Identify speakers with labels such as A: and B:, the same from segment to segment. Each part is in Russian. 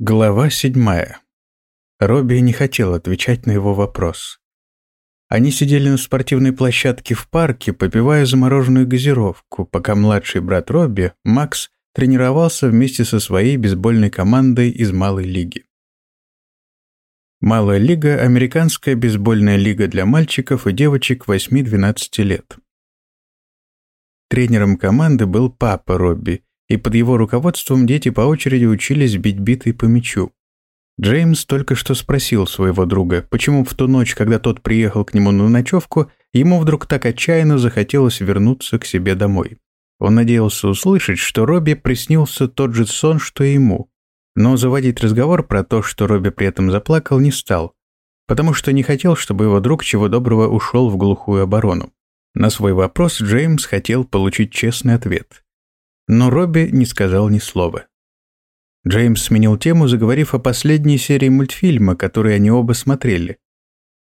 A: Глава седьмая. Робби не хотел отвечать на его вопрос. Они сидели на спортивной площадке в парке, попивая замороженную газировку, пока младший брат Робби, Макс, тренировался вместе со своей бейсбольной командой из Малой лиги. Малая лига – американская бейсбольная лига для мальчиков и девочек 8-12 лет. Тренером команды был папа Робби – и под его руководством дети по очереди учились бить битой по мячу. Джеймс только что спросил своего друга, почему в ту ночь, когда тот приехал к нему на ночевку, ему вдруг так отчаянно захотелось вернуться к себе домой. Он надеялся услышать, что Робби приснился тот же сон, что и ему. Но заводить разговор про то, что Робби при этом заплакал, не стал, потому что не хотел, чтобы его друг чего доброго ушел в глухую оборону. На свой вопрос Джеймс хотел получить честный ответ. Но Робби не сказал ни слова. Джеймс сменил тему, заговорив о последней серии мультфильма, который они оба смотрели.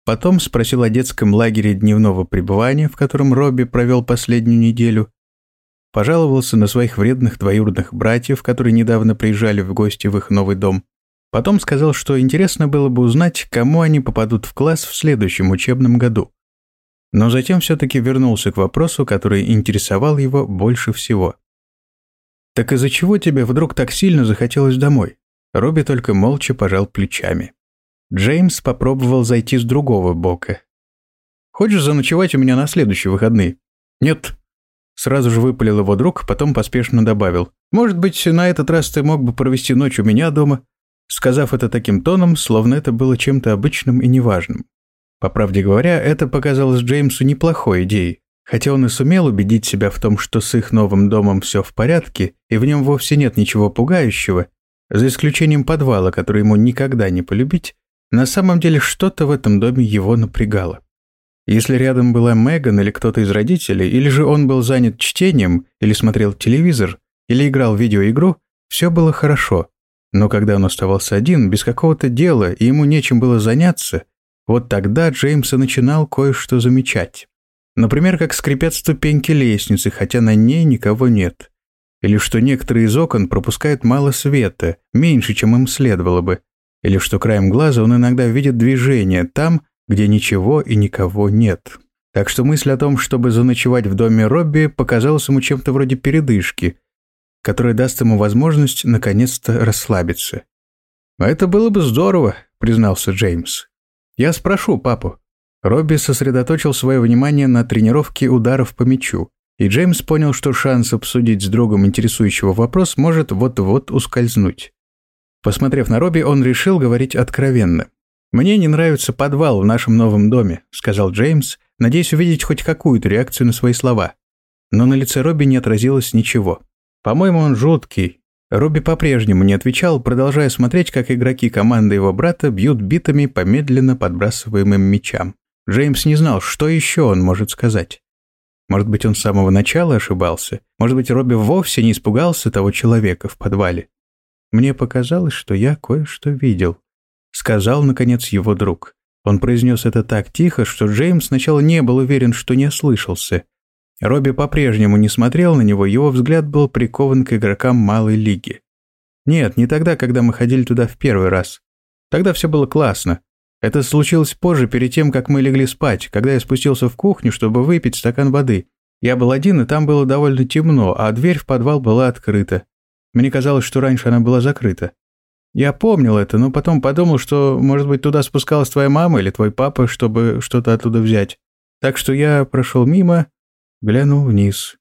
A: Потом спросил о детском лагере дневного пребывания, в котором Робби провел последнюю неделю. Пожаловался на своих вредных двоюродных братьев, которые недавно приезжали в гости в их новый дом. Потом сказал, что интересно было бы узнать, кому они попадут в класс в следующем учебном году. Но затем все-таки вернулся к вопросу, который интересовал его больше всего. «Так из-за чего тебе вдруг так сильно захотелось домой?» Робби только молча пожал плечами. Джеймс попробовал зайти с другого бока. «Хочешь заночевать у меня на следующие выходные?» «Нет». Сразу же выпалил его друг, потом поспешно добавил. «Может быть, на этот раз ты мог бы провести ночь у меня дома?» Сказав это таким тоном, словно это было чем-то обычным и неважным. По правде говоря, это показалось Джеймсу неплохой идеей. Хотя он и сумел убедить себя в том, что с их новым домом все в порядке, и в нем вовсе нет ничего пугающего, за исключением подвала, который ему никогда не полюбить, на самом деле что-то в этом доме его напрягало. Если рядом была Меган или кто-то из родителей, или же он был занят чтением, или смотрел телевизор, или играл в видеоигру, все было хорошо. Но когда он оставался один, без какого-то дела, и ему нечем было заняться, вот тогда Джеймса начинал кое-что замечать. Например, как скрипят ступеньки лестницы, хотя на ней никого нет. Или что некоторые из окон пропускают мало света, меньше, чем им следовало бы. Или что краем глаза он иногда видит движение там, где ничего и никого нет. Так что мысль о том, чтобы заночевать в доме Робби, показалась ему чем-то вроде передышки, которая даст ему возможность наконец-то расслабиться. «А это было бы здорово», — признался Джеймс. «Я спрошу папу. Робби сосредоточил свое внимание на тренировке ударов по мячу, и Джеймс понял, что шанс обсудить с другом интересующего вопрос может вот-вот ускользнуть. Посмотрев на Робби, он решил говорить откровенно. «Мне не нравится подвал в нашем новом доме», — сказал Джеймс, надеясь увидеть хоть какую-то реакцию на свои слова. Но на лице Робби не отразилось ничего. «По-моему, он жуткий». Робби по-прежнему не отвечал, продолжая смотреть, как игроки команды его брата бьют битами по медленно подбрасываемым мячам. Джеймс не знал, что еще он может сказать. Может быть, он с самого начала ошибался? Может быть, Робби вовсе не испугался того человека в подвале? Мне показалось, что я кое-что видел. Сказал, наконец, его друг. Он произнес это так тихо, что Джеймс сначала не был уверен, что не ослышался. Робби по-прежнему не смотрел на него, его взгляд был прикован к игрокам малой лиги. Нет, не тогда, когда мы ходили туда в первый раз. Тогда все было классно. Это случилось позже, перед тем, как мы легли спать, когда я спустился в кухню, чтобы выпить стакан воды. Я был один, и там было довольно темно, а дверь в подвал была открыта. Мне казалось, что раньше она была закрыта. Я помнил это, но потом подумал, что, может быть, туда спускалась твоя мама или твой папа, чтобы что-то оттуда взять. Так что я прошел мимо, глянул вниз.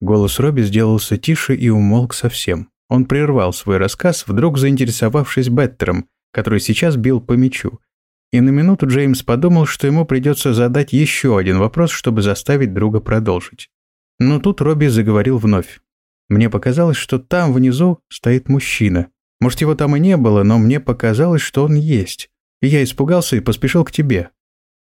A: Голос Робби сделался тише и умолк совсем. Он прервал свой рассказ, вдруг заинтересовавшись Беттером, который сейчас бил по мячу. И на минуту Джеймс подумал, что ему придется задать еще один вопрос, чтобы заставить друга продолжить. Но тут Робби заговорил вновь. Мне показалось, что там внизу стоит мужчина. Может, его там и не было, но мне показалось, что он есть. И я испугался и поспешил к тебе.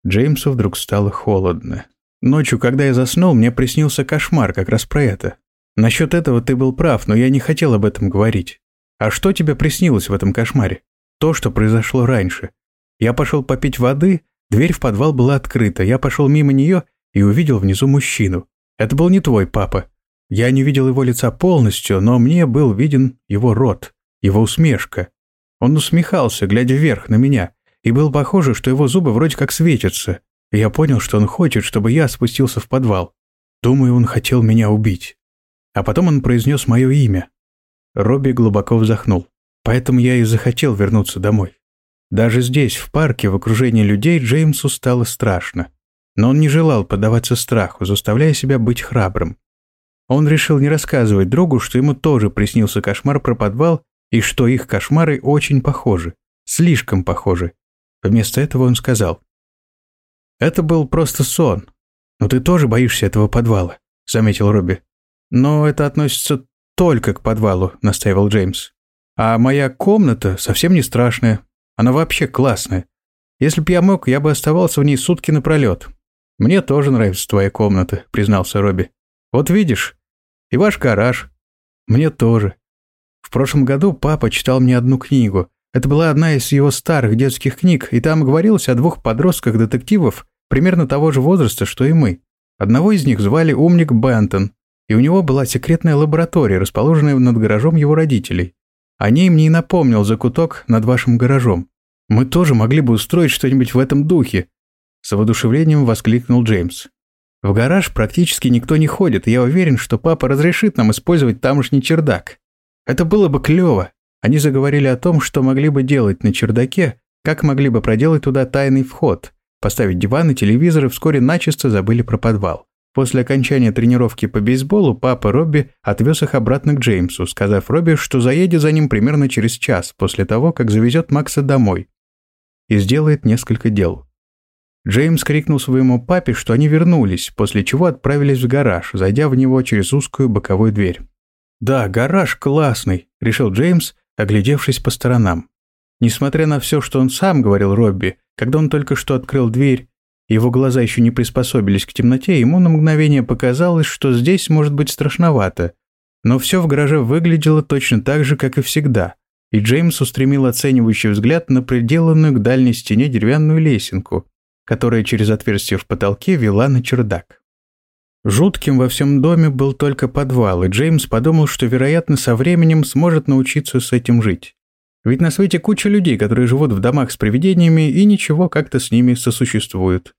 A: Джеймсу вдруг стало холодно. Ночью, когда я заснул, мне приснился кошмар как раз про это. Насчет этого ты был прав, но я не хотел об этом говорить. А что тебе приснилось в этом кошмаре? То, что произошло раньше. Я пошел попить воды, дверь в подвал была открыта. Я пошел мимо нее и увидел внизу мужчину. Это был не твой папа. Я не видел его лица полностью, но мне был виден его рот, его усмешка. Он усмехался, глядя вверх на меня, и было похоже, что его зубы вроде как светятся. И я понял, что он хочет, чтобы я спустился в подвал. Думаю, он хотел меня убить. А потом он произнес мое имя. Робби глубоко вздохнул. Поэтому я и захотел вернуться домой. Даже здесь, в парке, в окружении людей, Джеймсу стало страшно. Но он не желал поддаваться страху, заставляя себя быть храбрым. Он решил не рассказывать другу, что ему тоже приснился кошмар про подвал и что их кошмары очень похожи. Слишком похожи. Вместо этого он сказал. «Это был просто сон. Но ты тоже боишься этого подвала», — заметил Робби. «Но это относится только к подвалу», — настаивал Джеймс. «А моя комната совсем не страшная. Она вообще классная. Если б я мог, я бы оставался в ней сутки напролет. Мне тоже нравится твоя комната», — признался Робби. «Вот видишь, и ваш гараж. Мне тоже. В прошлом году папа читал мне одну книгу. Это была одна из его старых детских книг, и там говорилось о двух подростках-детективов примерно того же возраста, что и мы. Одного из них звали Умник Бентон, и у него была секретная лаборатория, расположенная над гаражом его родителей. О ней мне и напомнил закуток над вашим гаражом. Мы тоже могли бы устроить что-нибудь в этом духе. С воодушевлением воскликнул Джеймс. В гараж практически никто не ходит, и я уверен, что папа разрешит нам использовать тамошний чердак. Это было бы клево. Они заговорили о том, что могли бы делать на чердаке, как могли бы проделать туда тайный вход, поставить диван и телевизор, и вскоре начисто забыли про подвал. После окончания тренировки по бейсболу папа Робби отвез их обратно к Джеймсу, сказав Робби, что заедет за ним примерно через час после того, как завезет Макса домой и сделает несколько дел. Джеймс крикнул своему папе, что они вернулись, после чего отправились в гараж, зайдя в него через узкую боковую дверь. «Да, гараж классный», — решил Джеймс, оглядевшись по сторонам. Несмотря на все, что он сам говорил Робби, когда он только что открыл дверь, его глаза еще не приспособились к темноте, ему на мгновение показалось, что здесь может быть страшновато. Но все в гараже выглядело точно так же, как и всегда, и Джеймс устремил оценивающий взгляд на приделанную к дальней стене деревянную лесенку, которая через отверстие в потолке вела на чердак. Жутким во всем доме был только подвал, и Джеймс подумал, что, вероятно, со временем сможет научиться с этим жить. Ведь на свете куча людей, которые живут в домах с привидениями и ничего как-то с ними сосуществуют.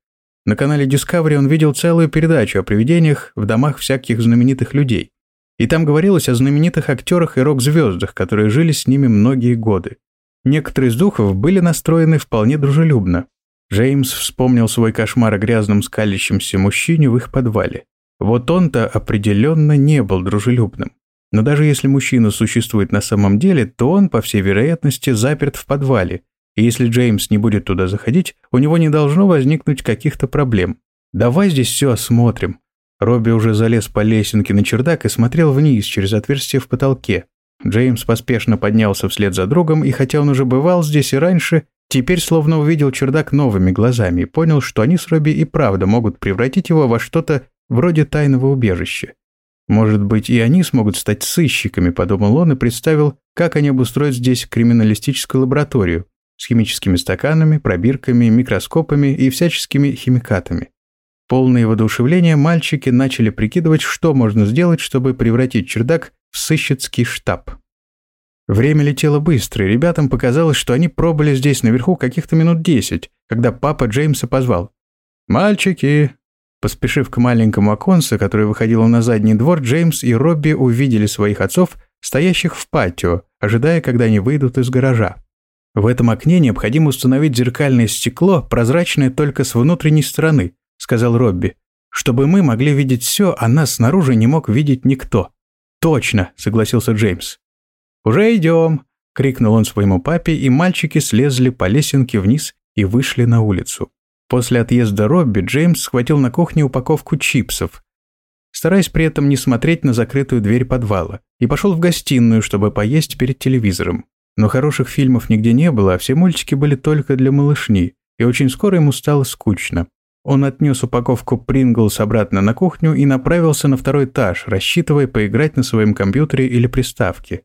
A: На канале Discovery он видел целую передачу о привидениях в домах всяких знаменитых людей. И там говорилось о знаменитых актерах и рок-звездах, которые жили с ними многие годы. Некоторые из духов были настроены вполне дружелюбно, Джеймс вспомнил свой кошмар о грязном скалящемся мужчине в их подвале. Вот он-то определенно не был дружелюбным. Но даже если мужчина существует на самом деле, то он, по всей вероятности, заперт в подвале, и если Джеймс не будет туда заходить, у него не должно возникнуть каких-то проблем. «Давай здесь все осмотрим». Робби уже залез по лесенке на чердак и смотрел вниз через отверстие в потолке. Джеймс поспешно поднялся вслед за другом, и хотя он уже бывал здесь и раньше, Теперь словно увидел чердак новыми глазами и понял, что они с Робби и правда могут превратить его во что-то вроде тайного убежища. Может быть, и они смогут стать сыщиками, подумал он и представил, как они обустроят здесь криминалистическую лабораторию с химическими стаканами, пробирками, микроскопами и всяческими химикатами. Полные воодушевления мальчики начали прикидывать, что можно сделать, чтобы превратить чердак в сыщицкий штаб. Время летело быстро, и ребятам показалось, что они пробыли здесь наверху каких-то минут десять, когда папа Джеймса позвал. «Мальчики!» Поспешив к маленькому оконцу, которое выходило на задний двор, Джеймс и Робби увидели своих отцов, стоящих в патио, ожидая, когда они выйдут из гаража. «В этом окне необходимо установить зеркальное стекло, прозрачное только с внутренней стороны», — сказал Робби, «чтобы мы могли видеть все, а нас снаружи не мог видеть никто». «Точно», — согласился Джеймс. «Уже идем!» — крикнул он своему папе, и мальчики слезли по лесенке вниз и вышли на улицу. После отъезда Робби Джеймс схватил на кухне упаковку чипсов, стараясь при этом не смотреть на закрытую дверь подвала, и пошел в гостиную, чтобы поесть перед телевизором. Но хороших фильмов нигде не было, а все мультики были только для малышни, и очень скоро ему стало скучно. Он отнес упаковку Принглс обратно на кухню и направился на второй этаж, рассчитывая поиграть на своем компьютере или приставке.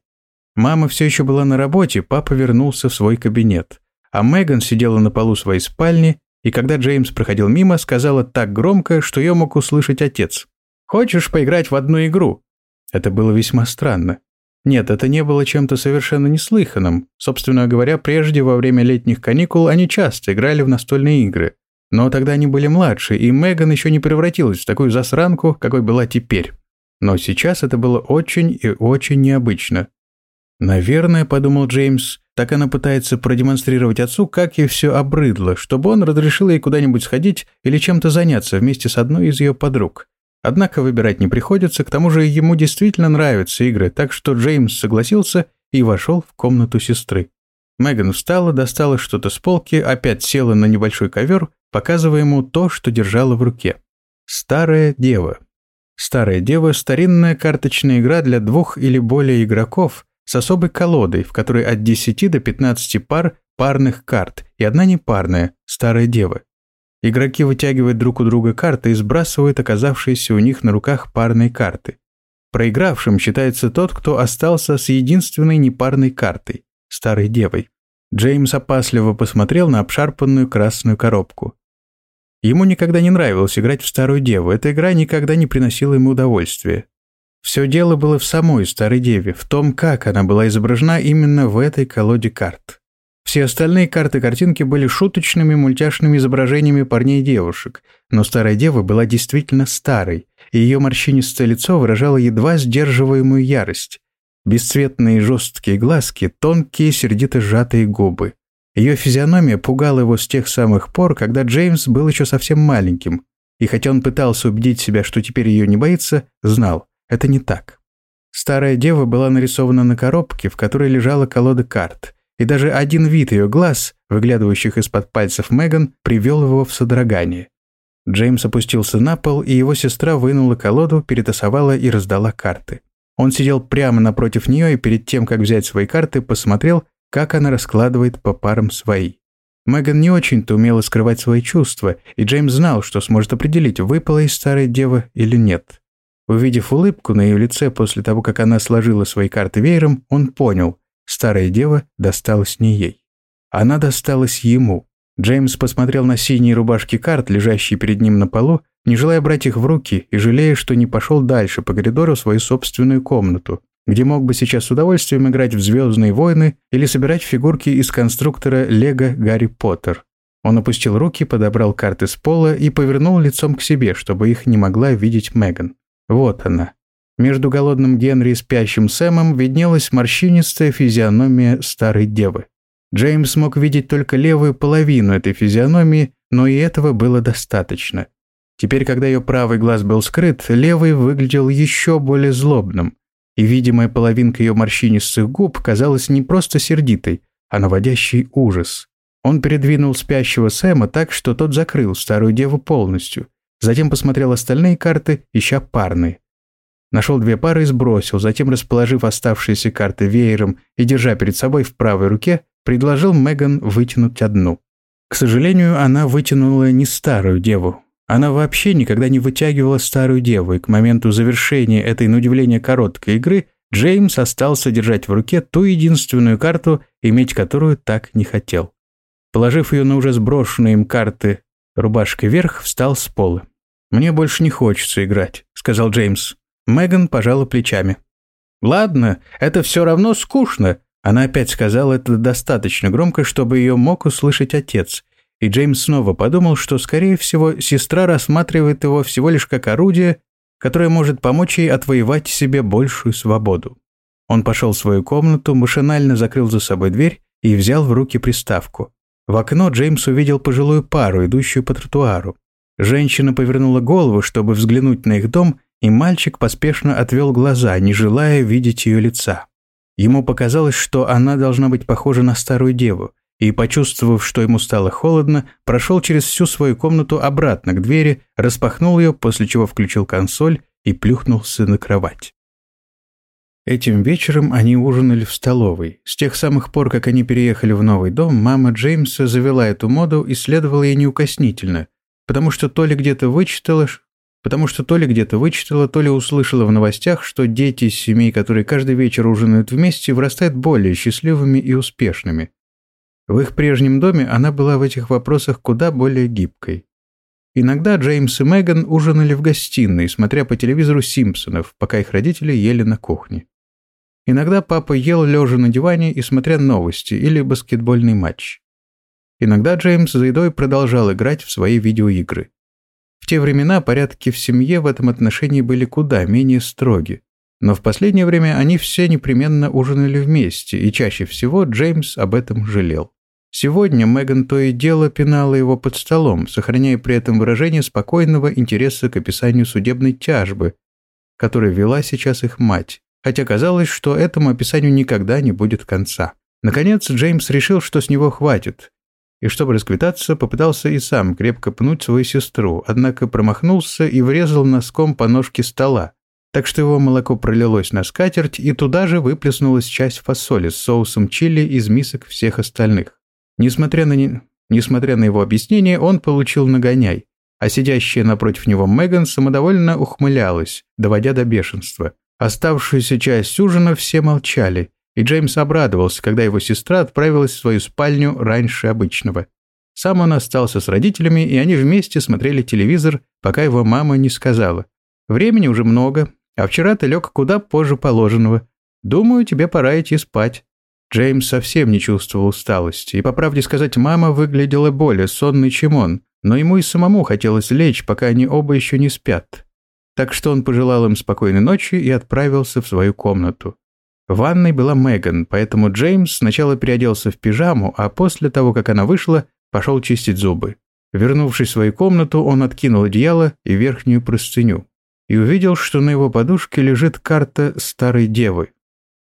A: Мама все еще была на работе, папа вернулся в свой кабинет. А Меган сидела на полу своей спальни, и когда Джеймс проходил мимо, сказала так громко, что ее мог услышать отец. «Хочешь поиграть в одну игру?» Это было весьма странно. Нет, это не было чем-то совершенно неслыханным. Собственно говоря, прежде, во время летних каникул, они часто играли в настольные игры. Но тогда они были младше, и Меган еще не превратилась в такую засранку, какой была теперь. Но сейчас это было очень и очень необычно. «Наверное», — подумал Джеймс, — «так она пытается продемонстрировать отцу, как ей все обрыдло, чтобы он разрешил ей куда-нибудь сходить или чем-то заняться вместе с одной из ее подруг. Однако выбирать не приходится, к тому же ему действительно нравятся игры, так что Джеймс согласился и вошел в комнату сестры. Меган встала, достала что-то с полки, опять села на небольшой ковер, показывая ему то, что держала в руке. Старая дева. Старая дева – старинная карточная игра для двух или более игроков с особой колодой, в которой от 10 до 15 пар парных карт и одна непарная – старая дева. Игроки вытягивают друг у друга карты и сбрасывают оказавшиеся у них на руках парные карты. Проигравшим считается тот, кто остался с единственной непарной картой – старой девой. Джеймс опасливо посмотрел на обшарпанную красную коробку. Ему никогда не нравилось играть в старую деву, эта игра никогда не приносила ему удовольствия. Все дело было в самой старой деве, в том, как она была изображена именно в этой колоде карт. Все остальные карты-картинки были шуточными мультяшными изображениями парней и девушек, но старая дева была действительно старой, и ее морщинистое лицо выражало едва сдерживаемую ярость. Бесцветные жесткие глазки, тонкие сердито сжатые губы. Ее физиономия пугала его с тех самых пор, когда Джеймс был еще совсем маленьким, и хотя он пытался убедить себя, что теперь ее не боится, знал, это не так. Старая дева была нарисована на коробке, в которой лежала колода карт – и даже один вид ее глаз, выглядывающих из-под пальцев Меган, привел его в содрогание. Джеймс опустился на пол, и его сестра вынула колоду, перетасовала и раздала карты. Он сидел прямо напротив нее и перед тем, как взять свои карты, посмотрел, как она раскладывает по парам свои. Меган не очень-то умела скрывать свои чувства, и Джеймс знал, что сможет определить, выпала из старой девы или нет. Увидев улыбку на ее лице после того, как она сложила свои карты веером, он понял, Старая дева досталась не ей. Она досталась ему. Джеймс посмотрел на синие рубашки карт, лежащие перед ним на полу, не желая брать их в руки и жалея, что не пошел дальше по коридору в свою собственную комнату, где мог бы сейчас с удовольствием играть в «Звездные войны» или собирать фигурки из конструктора «Лего Гарри Поттер». Он опустил руки, подобрал карты с пола и повернул лицом к себе, чтобы их не могла видеть Меган. Вот она, между голодным Генри и спящим Сэмом виднелась морщинистая физиономия старой девы. Джеймс мог видеть только левую половину этой физиономии, но и этого было достаточно. Теперь, когда ее правый глаз был скрыт, левый выглядел еще более злобным, и видимая половинка ее морщинистых губ казалась не просто сердитой, а наводящей ужас. Он передвинул спящего Сэма так, что тот закрыл старую деву полностью, затем посмотрел остальные карты, ища парные. Нашел две пары и сбросил, затем, расположив оставшиеся карты веером и держа перед собой в правой руке, предложил Меган вытянуть одну. К сожалению, она вытянула не старую деву. Она вообще никогда не вытягивала старую деву, и к моменту завершения этой, на удивление, короткой игры Джеймс остался держать в руке ту единственную карту, иметь которую так не хотел. Положив ее на уже сброшенные им карты рубашкой вверх, встал с пола. «Мне больше не хочется играть», — сказал Джеймс. Меган пожала плечами. «Ладно, это все равно скучно». Она опять сказала это достаточно громко, чтобы ее мог услышать отец. И Джеймс снова подумал, что, скорее всего, сестра рассматривает его всего лишь как орудие, которое может помочь ей отвоевать себе большую свободу. Он пошел в свою комнату, машинально закрыл за собой дверь и взял в руки приставку. В окно Джеймс увидел пожилую пару, идущую по тротуару. Женщина повернула голову, чтобы взглянуть на их дом, и мальчик поспешно отвел глаза, не желая видеть ее лица. Ему показалось, что она должна быть похожа на старую деву, и, почувствовав, что ему стало холодно, прошел через всю свою комнату обратно к двери, распахнул ее, после чего включил консоль и плюхнулся на кровать. Этим вечером они ужинали в столовой. С тех самых пор, как они переехали в новый дом, мама Джеймса завела эту моду и следовала ей неукоснительно, потому что то ли где-то вычитала, потому что то ли где-то вычитала, то ли услышала в новостях, что дети из семей, которые каждый вечер ужинают вместе, вырастают более счастливыми и успешными. В их прежнем доме она была в этих вопросах куда более гибкой. Иногда Джеймс и Меган ужинали в гостиной, смотря по телевизору «Симпсонов», пока их родители ели на кухне. Иногда папа ел лежа на диване и смотря новости или баскетбольный матч. Иногда Джеймс за едой продолжал играть в свои видеоигры. В те времена порядки в семье в этом отношении были куда менее строги. Но в последнее время они все непременно ужинали вместе, и чаще всего Джеймс об этом жалел. Сегодня Меган то и дело пинала его под столом, сохраняя при этом выражение спокойного интереса к описанию судебной тяжбы, которой вела сейчас их мать, хотя казалось, что этому описанию никогда не будет конца. Наконец Джеймс решил, что с него хватит, и чтобы расквитаться, попытался и сам крепко пнуть свою сестру, однако промахнулся и врезал носком по ножке стола, так что его молоко пролилось на скатерть, и туда же выплеснулась часть фасоли с соусом чили из мисок всех остальных. Несмотря на, не... Несмотря на его объяснение, он получил нагоняй, а сидящая напротив него Меган самодовольно ухмылялась, доводя до бешенства. Оставшуюся часть ужина все молчали, и Джеймс обрадовался, когда его сестра отправилась в свою спальню раньше обычного. Сам он остался с родителями, и они вместе смотрели телевизор, пока его мама не сказала. «Времени уже много, а вчера ты лег куда позже положенного. Думаю, тебе пора идти спать». Джеймс совсем не чувствовал усталости, и, по правде сказать, мама выглядела более сонной, чем он, но ему и самому хотелось лечь, пока они оба еще не спят. Так что он пожелал им спокойной ночи и отправился в свою комнату. В ванной была Меган, поэтому Джеймс сначала переоделся в пижаму, а после того, как она вышла, пошел чистить зубы. Вернувшись в свою комнату, он откинул одеяло и верхнюю простыню и увидел, что на его подушке лежит карта старой девы.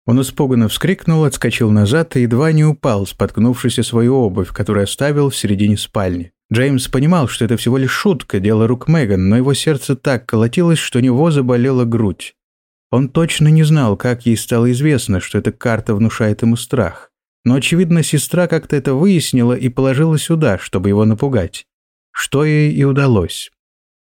A: Он испуганно вскрикнул, отскочил назад и едва не упал, споткнувшись о свою обувь, которую оставил в середине спальни. Джеймс понимал, что это всего лишь шутка, дело рук Меган, но его сердце так колотилось, что у него заболела грудь. Он точно не знал, как ей стало известно, что эта карта внушает ему страх. Но, очевидно, сестра как-то это выяснила и положила сюда, чтобы его напугать. Что ей и удалось.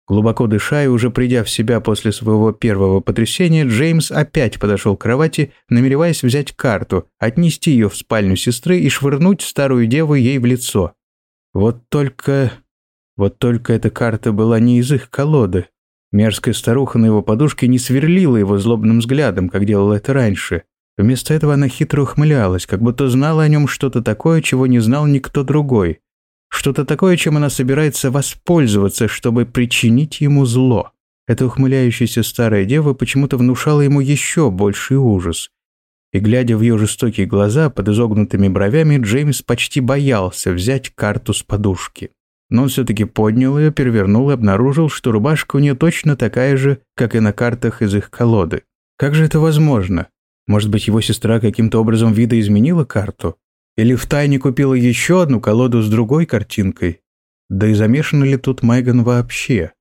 A: Глубоко дыша и уже придя в себя после своего первого потрясения, Джеймс опять подошел к кровати, намереваясь взять карту, отнести ее в спальню сестры и швырнуть старую деву ей в лицо. Вот только... Вот только эта карта была не из их колоды. Мерзкая старуха на его подушке не сверлила его злобным взглядом, как делала это раньше. Вместо этого она хитро ухмылялась, как будто знала о нем что-то такое, чего не знал никто другой. Что-то такое, чем она собирается воспользоваться, чтобы причинить ему зло. Эта ухмыляющаяся старая дева почему-то внушала ему еще больший ужас. И глядя в ее жестокие глаза под изогнутыми бровями, Джеймс почти боялся взять карту с подушки но он все-таки поднял ее, перевернул и обнаружил, что рубашка у нее точно такая же, как и на картах из их колоды. Как же это возможно? Может быть, его сестра каким-то образом видоизменила карту? Или втайне купила еще одну колоду с другой картинкой? Да и замешана ли тут Меган вообще?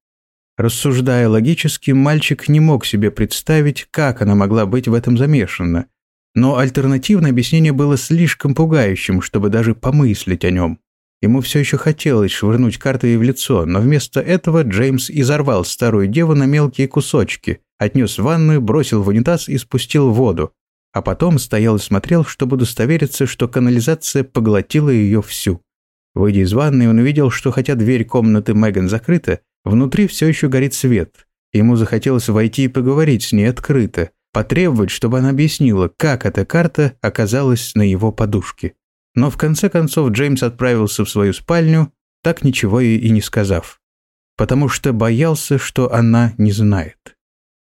A: Рассуждая логически, мальчик не мог себе представить, как она могла быть в этом замешана. Но альтернативное объяснение было слишком пугающим, чтобы даже помыслить о нем. Ему все еще хотелось швырнуть карты ей в лицо, но вместо этого Джеймс изорвал старую деву на мелкие кусочки, отнес в ванную, бросил в унитаз и спустил воду. А потом стоял и смотрел, чтобы удостовериться, что канализация поглотила ее всю. Выйдя из ванной, он увидел, что хотя дверь комнаты Меган закрыта, внутри все еще горит свет. Ему захотелось войти и поговорить с ней открыто, потребовать, чтобы она объяснила, как эта карта оказалась на его подушке. Но в конце концов Джеймс отправился в свою спальню, так ничего ей и не сказав, потому что боялся, что она не знает.